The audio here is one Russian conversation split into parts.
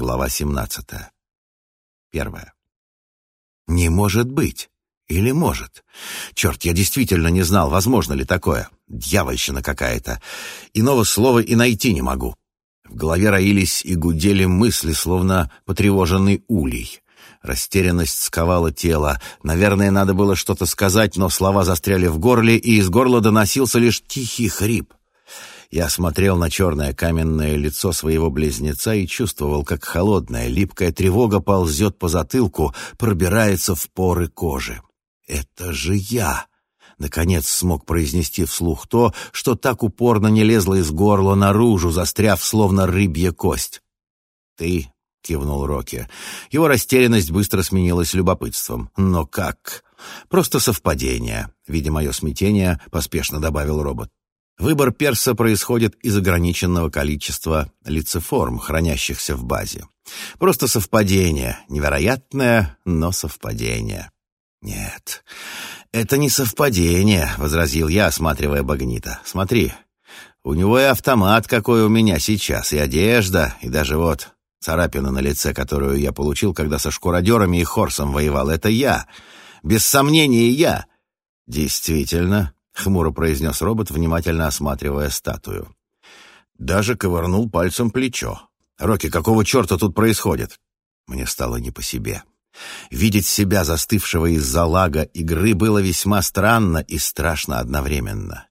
Глава 17. Первая. Не может быть. Или может? Черт, я действительно не знал, возможно ли такое. Дьявольщина какая-то. Иного слова и найти не могу. В голове роились и гудели мысли, словно потревоженный улей. Растерянность сковала тело. Наверное, надо было что-то сказать, но слова застряли в горле, и из горла доносился лишь тихий хрип. Я смотрел на черное каменное лицо своего близнеца и чувствовал, как холодная, липкая тревога ползет по затылку, пробирается в поры кожи. «Это же я!» Наконец смог произнести вслух то, что так упорно не лезло из горла наружу, застряв, словно рыбья кость. «Ты?» — кивнул Рокки. Его растерянность быстро сменилась любопытством. «Но как?» «Просто совпадение», — видя мое смятение, поспешно добавил робот. Выбор перса происходит из ограниченного количества лицеформ, хранящихся в базе. Просто совпадение, невероятное, но совпадение. «Нет, это не совпадение», — возразил я, осматривая Багнита. «Смотри, у него и автомат, какой у меня сейчас, и одежда, и даже вот царапина на лице, которую я получил, когда со шкуродерами и Хорсом воевал. Это я. Без сомнения, я». «Действительно», — хмуро произнес робот, внимательно осматривая статую. Даже ковырнул пальцем плечо. «Рокки, какого черта тут происходит?» Мне стало не по себе. Видеть себя застывшего из-за лага игры было весьма странно и страшно одновременно.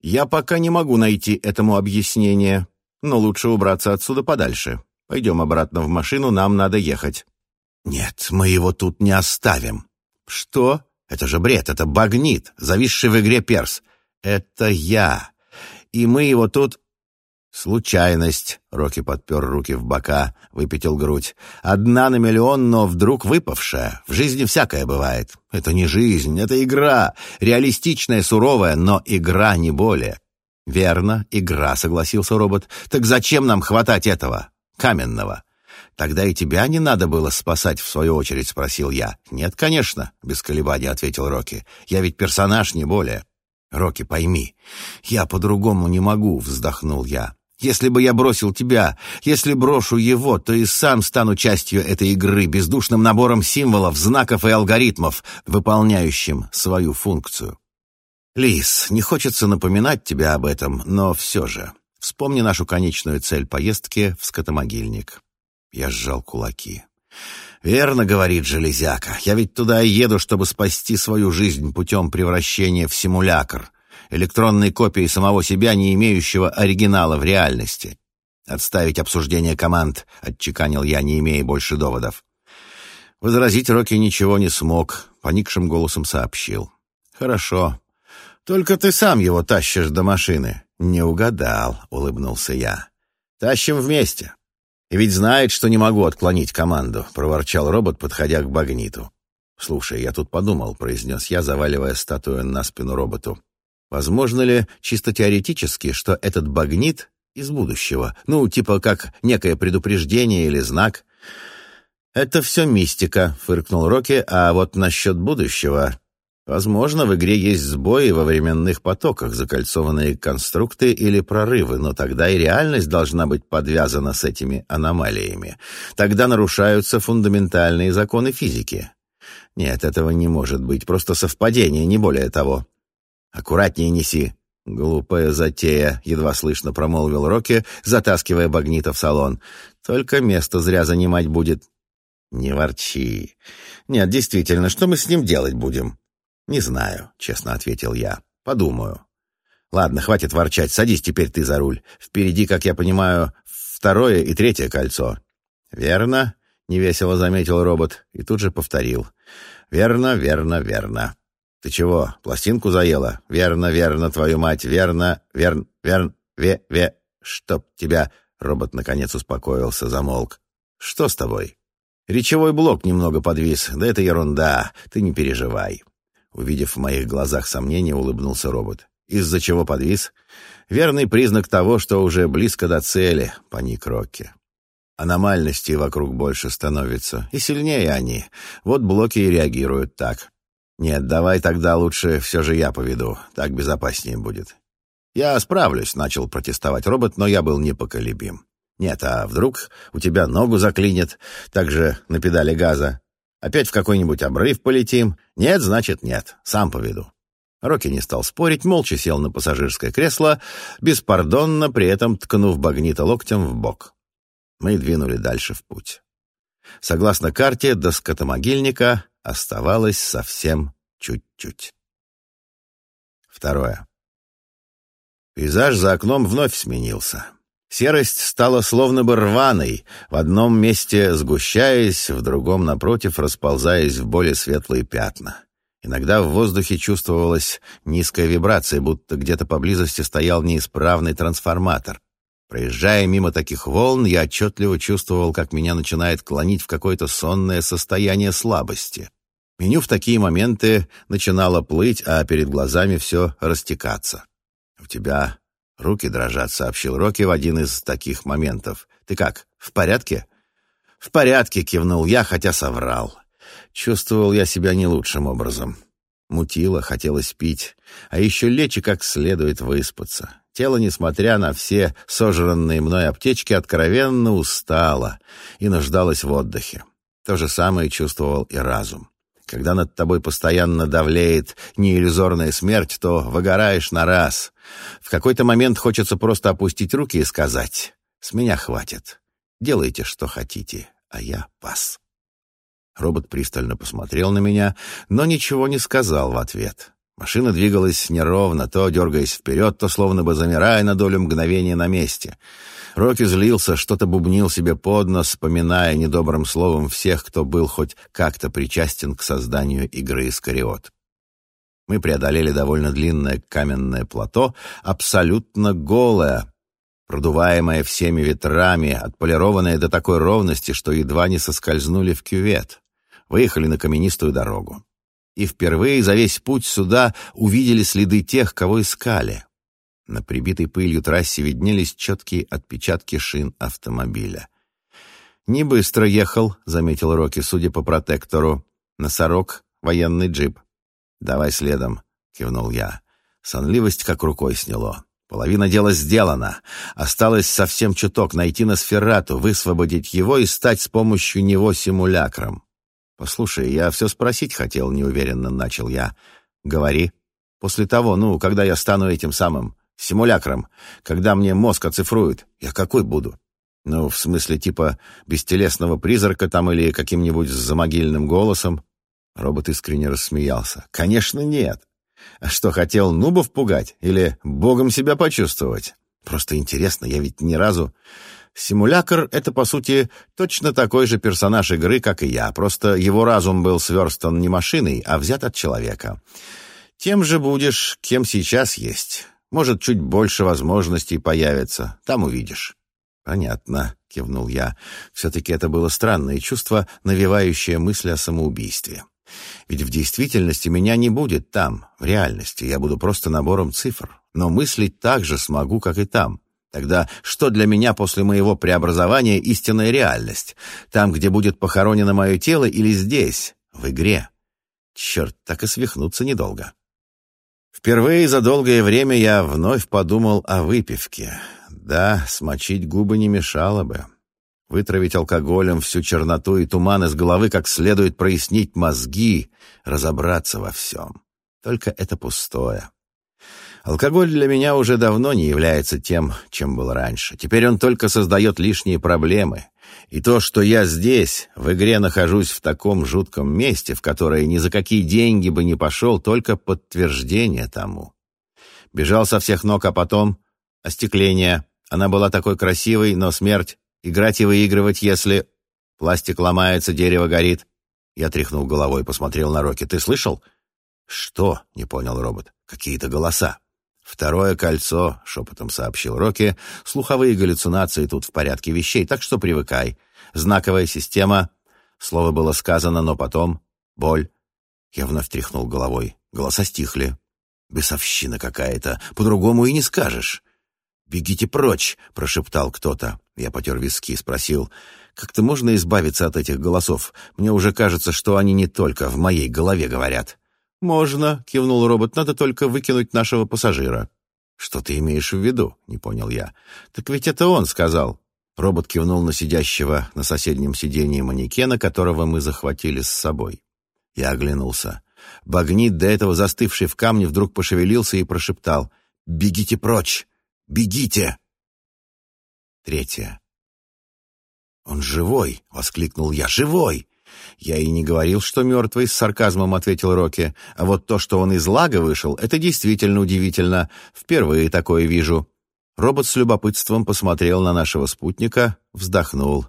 «Я пока не могу найти этому объяснение, но лучше убраться отсюда подальше. Пойдем обратно в машину, нам надо ехать». «Нет, мы его тут не оставим». «Что? Это же бред, это багнит, зависший в игре перс. Это я. И мы его тут «Случайность», — Рокки подпер руки в бока, выпятил грудь. «Одна на миллион, но вдруг выпавшая. В жизни всякое бывает. Это не жизнь, это игра. Реалистичная, суровая, но игра не более». «Верно, игра», — согласился робот. «Так зачем нам хватать этого? Каменного?» «Тогда и тебя не надо было спасать, в свою очередь», — спросил я. «Нет, конечно», — без колебаний ответил Рокки. «Я ведь персонаж, не более». «Рокки, пойми, я по-другому не могу», — вздохнул я. Если бы я бросил тебя, если брошу его, то и сам стану частью этой игры, бездушным набором символов, знаков и алгоритмов, выполняющим свою функцию. Лис, не хочется напоминать тебе об этом, но все же, вспомни нашу конечную цель поездки в скотомогильник. Я сжал кулаки. «Верно, — говорит железяка, — я ведь туда и еду, чтобы спасти свою жизнь путем превращения в симулякр» электронной копии самого себя, не имеющего оригинала в реальности. «Отставить обсуждение команд», — отчеканил я, не имея больше доводов. Возразить Рокки ничего не смог, поникшим голосом сообщил. «Хорошо. Только ты сам его тащишь до машины». «Не угадал», — улыбнулся я. «Тащим вместе». «И ведь знает, что не могу отклонить команду», — проворчал робот, подходя к багниту. «Слушай, я тут подумал», — произнес я, заваливая статую на спину роботу. Возможно ли, чисто теоретически, что этот багнит из будущего? Ну, типа как некое предупреждение или знак? «Это все мистика», — фыркнул Рокки, «а вот насчет будущего...» Возможно, в игре есть сбои во временных потоках, закольцованные конструкты или прорывы, но тогда и реальность должна быть подвязана с этими аномалиями. Тогда нарушаются фундаментальные законы физики. Нет, этого не может быть, просто совпадение, не более того. «Аккуратнее неси!» «Глупая затея», — едва слышно промолвил Рокки, затаскивая Багнита в салон. «Только место зря занимать будет». «Не ворчи. Нет, действительно, что мы с ним делать будем?» «Не знаю», — честно ответил я. «Подумаю». «Ладно, хватит ворчать. Садись теперь ты за руль. Впереди, как я понимаю, второе и третье кольцо». «Верно», — невесело заметил робот и тут же повторил. «Верно, верно, верно». «Ты чего, пластинку заела?» «Верно, верно, твою мать, верно, верн, верн, ве, ве...» «Чтоб тебя...» Робот наконец успокоился, замолк. «Что с тобой?» «Речевой блок немного подвис. Да это ерунда. Ты не переживай». Увидев в моих глазах сомнение, улыбнулся робот. «Из-за чего подвис?» «Верный признак того, что уже близко до цели», — паник Рокки. Аномальностей вокруг больше становится, и сильнее они. Вот блоки и реагируют так. «Нет, давай тогда лучше все же я поведу, так безопаснее будет». «Я справлюсь», — начал протестовать робот, но я был непоколебим. Нет, а вдруг у тебя ногу заклинит, также на педали газа? Опять в какой-нибудь обрыв полетим? Нет, значит нет. Сам поведу. Рокки не стал спорить, молча сел на пассажирское кресло, беспардонно при этом ткнув Багнита локтем в бок. Мы двинули дальше в путь. Согласно карте, до скотомогильника оставалось совсем чуть-чуть. Второе. Пейзаж за окном вновь сменился. Серость стала словно бы рваной, в одном месте сгущаясь, в другом, напротив, расползаясь в более светлые пятна. Иногда в воздухе чувствовалась низкая вибрация, будто где-то поблизости стоял неисправный трансформатор. Проезжая мимо таких волн, я отчетливо чувствовал, как меня начинает клонить в какое-то сонное состояние слабости. Меню в такие моменты начинало плыть, а перед глазами все растекаться. «У тебя руки дрожат», — сообщил Рокки в один из таких моментов. «Ты как, в порядке?» «В порядке», — кивнул я, хотя соврал. Чувствовал я себя не лучшим образом. Мутило, хотелось пить, а еще лечь и как следует выспаться. Тело, несмотря на все сожранные мной аптечки, откровенно устало и нуждалось в отдыхе. То же самое чувствовал и разум. Когда над тобой постоянно давлеет неиллюзорная смерть, то выгораешь на раз. В какой-то момент хочется просто опустить руки и сказать «С меня хватит. Делайте, что хотите, а я пас». Робот пристально посмотрел на меня, но ничего не сказал в ответ. Машина двигалась неровно, то дергаясь вперед, то словно бы замирая на долю мгновения на месте. Рокки злился, что-то бубнил себе под нос, вспоминая недобрым словом всех, кто был хоть как-то причастен к созданию игры «Искариот». Мы преодолели довольно длинное каменное плато, абсолютно голое, продуваемое всеми ветрами, отполированное до такой ровности, что едва не соскользнули в кювет. Выехали на каменистую дорогу. И впервые за весь путь сюда увидели следы тех, кого искали. На прибитой пылью трассе виднелись четкие отпечатки шин автомобиля. «Не быстро ехал», — заметил Рокки, судя по протектору. «Носорог, военный джип». «Давай следом», — кивнул я. Сонливость как рукой сняло. Половина дела сделана. Осталось совсем чуток найти Носферату, высвободить его и стать с помощью него симулякром. «Послушай, я все спросить хотел», — неуверенно начал я. «Говори. После того, ну, когда я стану этим самым Симулякром. Когда мне мозг оцифруют, я какой буду? Ну, в смысле, типа бестелесного призрака там или каким-нибудь замогильным голосом? Робот искренне рассмеялся. Конечно, нет. А что, хотел нубов пугать? Или богом себя почувствовать? Просто интересно, я ведь ни разу... Симулякр — это, по сути, точно такой же персонаж игры, как и я, просто его разум был сверстан не машиной, а взят от человека. Тем же будешь, кем сейчас есть. Может, чуть больше возможностей появится. Там увидишь». «Понятно», — кивнул я. «Все-таки это было странное чувство, навевающее мысли о самоубийстве. Ведь в действительности меня не будет там, в реальности. Я буду просто набором цифр. Но мыслить так же смогу, как и там. Тогда что для меня после моего преобразования истинная реальность? Там, где будет похоронено мое тело, или здесь, в игре? Черт, так и свихнуться недолго». Впервые за долгое время я вновь подумал о выпивке. Да, смочить губы не мешало бы. Вытравить алкоголем всю черноту и туман из головы, как следует прояснить мозги, разобраться во всем. Только это пустое. Алкоголь для меня уже давно не является тем, чем был раньше. Теперь он только создает лишние проблемы. И то, что я здесь, в игре нахожусь в таком жутком месте, в которое ни за какие деньги бы не пошел, только подтверждение тому. Бежал со всех ног, а потом... Остекление. Она была такой красивой, но смерть. Играть и выигрывать, если... Пластик ломается, дерево горит. Я тряхнул головой, посмотрел на Рокки. «Ты слышал?» «Что?» — не понял робот. «Какие-то голоса». «Второе кольцо», — шепотом сообщил Рокки. «Слуховые галлюцинации тут в порядке вещей, так что привыкай. Знаковая система». Слово было сказано, но потом... Боль. Я вновь тряхнул головой. Голоса стихли. «Бесовщина какая-то. По-другому и не скажешь». «Бегите прочь!» — прошептал кто-то. Я потер виски и спросил, «Как-то можно избавиться от этих голосов? Мне уже кажется, что они не только в моей голове говорят». «Можно», — кивнул робот, — «надо только выкинуть нашего пассажира». «Что ты имеешь в виду?» — не понял я. «Так ведь это он сказал». Робот кивнул на сидящего на соседнем сиденье манекена, которого мы захватили с собой. Я оглянулся. Багнит, до этого застывший в камне, вдруг пошевелился и прошептал «Бегите прочь! Бегите!» Третье. «Он живой!» — воскликнул я. «Живой!» «Я и не говорил, что мертвый», — с сарказмом ответил Рокки. «А вот то, что он из лага вышел, это действительно удивительно. Впервые такое вижу». Робот с любопытством посмотрел на нашего спутника, вздохнул.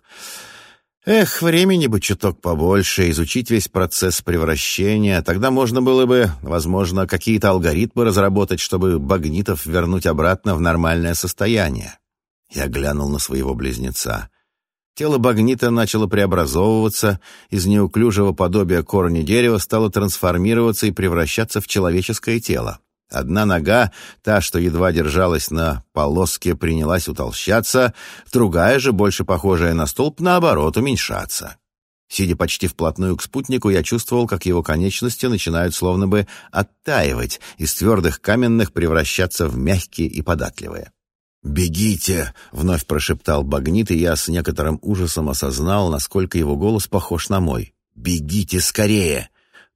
«Эх, времени бы чуток побольше, изучить весь процесс превращения. Тогда можно было бы, возможно, какие-то алгоритмы разработать, чтобы багнитов вернуть обратно в нормальное состояние». Я глянул на своего близнеца. Тело багнита начало преобразовываться, из неуклюжего подобия корня дерева стало трансформироваться и превращаться в человеческое тело. Одна нога, та, что едва держалась на полоске, принялась утолщаться, другая же, больше похожая на столб, наоборот, уменьшаться. Сидя почти вплотную к спутнику, я чувствовал, как его конечности начинают словно бы оттаивать, из твердых каменных превращаться в мягкие и податливые. «Бегите!» — вновь прошептал Багнит, и я с некоторым ужасом осознал, насколько его голос похож на мой. «Бегите скорее!»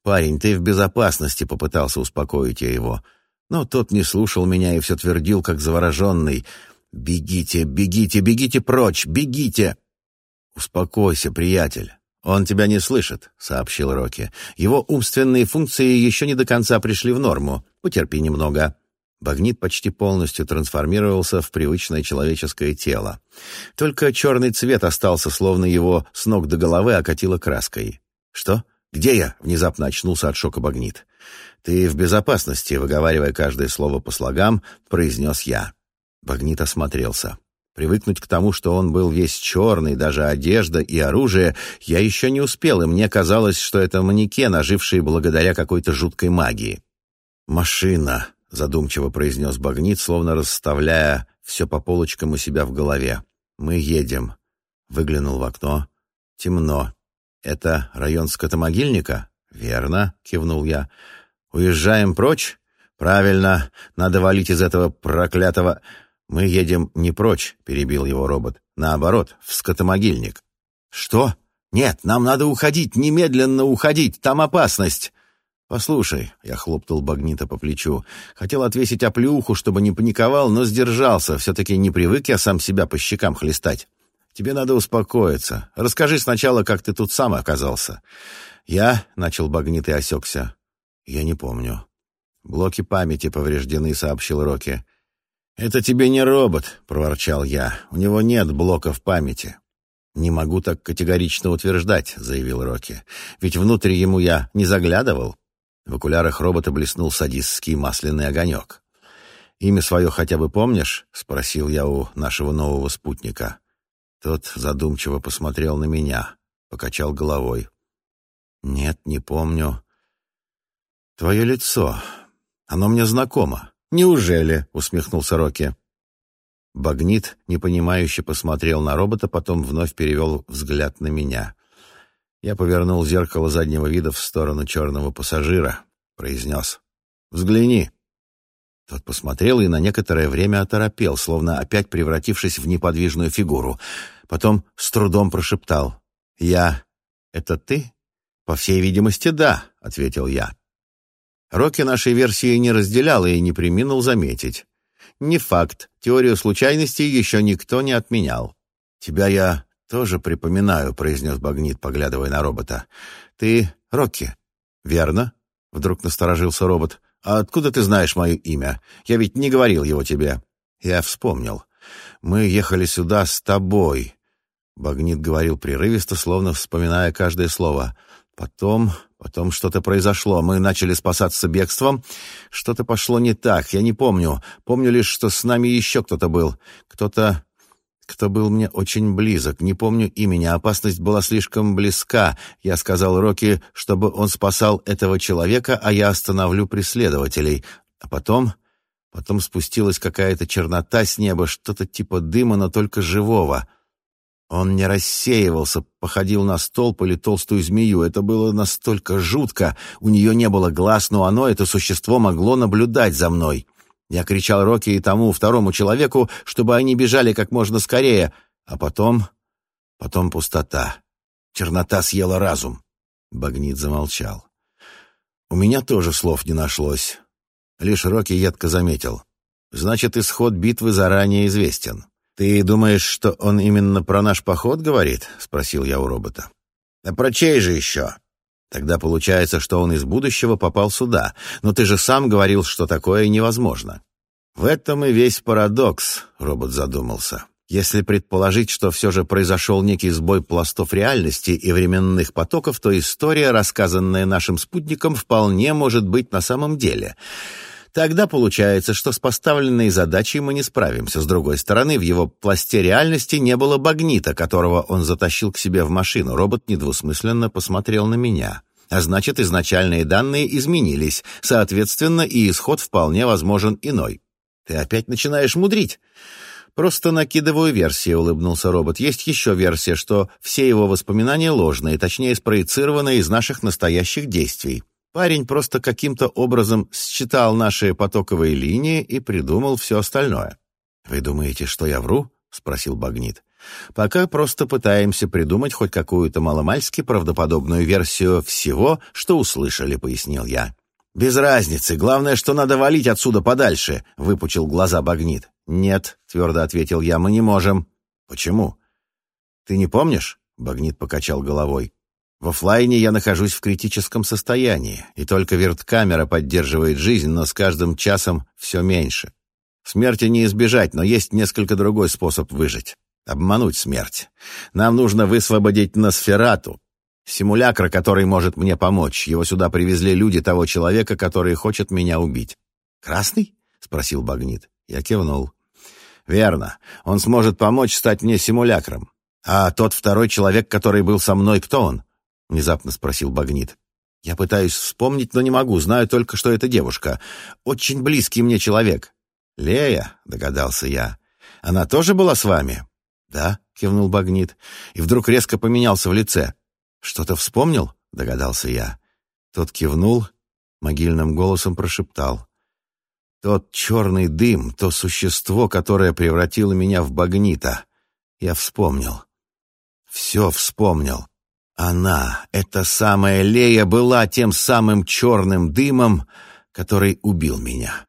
«Парень, ты в безопасности!» — попытался успокоить я его. Но тот не слушал меня и все твердил, как завороженный. «Бегите, бегите, бегите прочь, бегите!» «Успокойся, приятель. Он тебя не слышит», — сообщил Рокки. «Его умственные функции еще не до конца пришли в норму. Потерпи немного». Багнит почти полностью трансформировался в привычное человеческое тело. Только черный цвет остался, словно его с ног до головы окатило краской. «Что? Где я?» — внезапно очнулся от шока Багнит. «Ты в безопасности», — выговаривая каждое слово по слогам, произнес я. Багнит осмотрелся. Привыкнуть к тому, что он был весь черный, даже одежда и оружие, я еще не успел, и мне казалось, что это манекен, оживший благодаря какой-то жуткой магии. «Машина», задумчиво произнес Багнит, словно расставляя все по полочкам у себя в голове. «Мы едем». Выглянул в окно. «Темно. Это район скотомогильника?» «Верно», — кивнул я. «Уезжаем прочь?» «Правильно. Надо валить из этого проклятого...» «Мы едем не прочь», — перебил его робот. «Наоборот, в скотомогильник». «Что? Нет, нам надо уходить, немедленно уходить, там опасность!» «Послушай», — я хлопнул Багнита по плечу, хотел отвесить оплюху, чтобы не паниковал, но сдержался, все-таки не привык я сам себя по щекам хлестать. «Тебе надо успокоиться. Расскажи сначала, как ты тут сам оказался». «Я...» — начал Багнит и осекся. «Я не помню». «Блоки памяти повреждены», — сообщил Рокки. «Это тебе не робот», — проворчал я. «У него нет блоков памяти». «Не могу так категорично утверждать», — заявил Рокки. «Ведь внутрь ему я не заглядывал». В окулярах робота блеснул садистский масляный огонек. «Имя свое хотя бы помнишь?» — спросил я у нашего нового спутника. Тот задумчиво посмотрел на меня, покачал головой. «Нет, не помню. Твое лицо. Оно мне знакомо. Неужели?» — усмехнулся Рокки. Багнит, непонимающе посмотрел на робота, потом вновь перевел взгляд на меня. Я повернул зеркало заднего вида в сторону черного пассажира. Произнес. «Взгляни». Тот посмотрел и на некоторое время оторопел, словно опять превратившись в неподвижную фигуру. Потом с трудом прошептал. «Я... Это ты?» «По всей видимости, да», — ответил я. Рокки нашей версии не разделял и не приминул заметить. «Не факт. Теорию случайностей еще никто не отменял. Тебя я «Тоже припоминаю», — произнес Багнит, поглядывая на робота. «Ты Рокки?» «Верно», — вдруг насторожился робот. «А откуда ты знаешь мое имя? Я ведь не говорил его тебе». Я вспомнил. «Мы ехали сюда с тобой», — Багнит говорил прерывисто, словно вспоминая каждое слово. «Потом... потом что-то произошло. Мы начали спасаться бегством. Что-то пошло не так, я не помню. Помню лишь, что с нами еще кто-то был. Кто-то кто был мне очень близок. Не помню имени, опасность была слишком близка. Я сказал Рокки, чтобы он спасал этого человека, а я остановлю преследователей. А потом... Потом спустилась какая-то чернота с неба, что-то типа дыма, но только живого. Он не рассеивался, походил на столб или толстую змею. Это было настолько жутко. У нее не было глаз, но оно, это существо, могло наблюдать за мной. Я кричал Рокки и тому второму человеку, чтобы они бежали как можно скорее. А потом... потом пустота. Чернота съела разум. Багнит замолчал. У меня тоже слов не нашлось. Лишь Рокки едко заметил. Значит, исход битвы заранее известен. «Ты думаешь, что он именно про наш поход говорит?» — спросил я у робота. «А про чей же еще?» «Тогда получается, что он из будущего попал сюда. Но ты же сам говорил, что такое невозможно». «В этом и весь парадокс», — робот задумался. «Если предположить, что все же произошел некий сбой пластов реальности и временных потоков, то история, рассказанная нашим спутником, вполне может быть на самом деле». Тогда получается, что с поставленной задачей мы не справимся. С другой стороны, в его пласте реальности не было багнита, которого он затащил к себе в машину. Робот недвусмысленно посмотрел на меня. А значит, изначальные данные изменились. Соответственно, и исход вполне возможен иной. Ты опять начинаешь мудрить. «Просто накидываю версии», — улыбнулся робот. «Есть еще версия, что все его воспоминания ложные, точнее, спроецированы из наших настоящих действий. Парень просто каким-то образом считал наши потоковые линии и придумал все остальное. «Вы думаете, что я вру?» — спросил Багнит. «Пока просто пытаемся придумать хоть какую-то маломальски правдоподобную версию всего, что услышали», — пояснил я. «Без разницы. Главное, что надо валить отсюда подальше», — выпучил глаза Багнит. «Нет», — твердо ответил я, — «мы не можем». «Почему?» «Ты не помнишь?» — Багнит покачал головой. В офлайне я нахожусь в критическом состоянии, и только верткамера поддерживает жизнь, но с каждым часом все меньше. Смерти не избежать, но есть несколько другой способ выжить. Обмануть смерть. Нам нужно высвободить Носферату, симулякра, который может мне помочь. Его сюда привезли люди того человека, который хочет меня убить. «Красный?» — спросил Багнит. Я кивнул. «Верно. Он сможет помочь стать мне симулякром. А тот второй человек, который был со мной, кто он?» — внезапно спросил Багнит. «Я пытаюсь вспомнить, но не могу. Знаю только, что это девушка. Очень близкий мне человек». «Лея», — догадался я. «Она тоже была с вами?» «Да», — кивнул Багнит, и вдруг резко поменялся в лице. «Что-то вспомнил?» — догадался я. Тот кивнул, могильным голосом прошептал. «Тот черный дым, то существо, которое превратило меня в Багнита. Я вспомнил. Все вспомнил. Она, эта самая Лея, была тем самым черным дымом, который убил меня.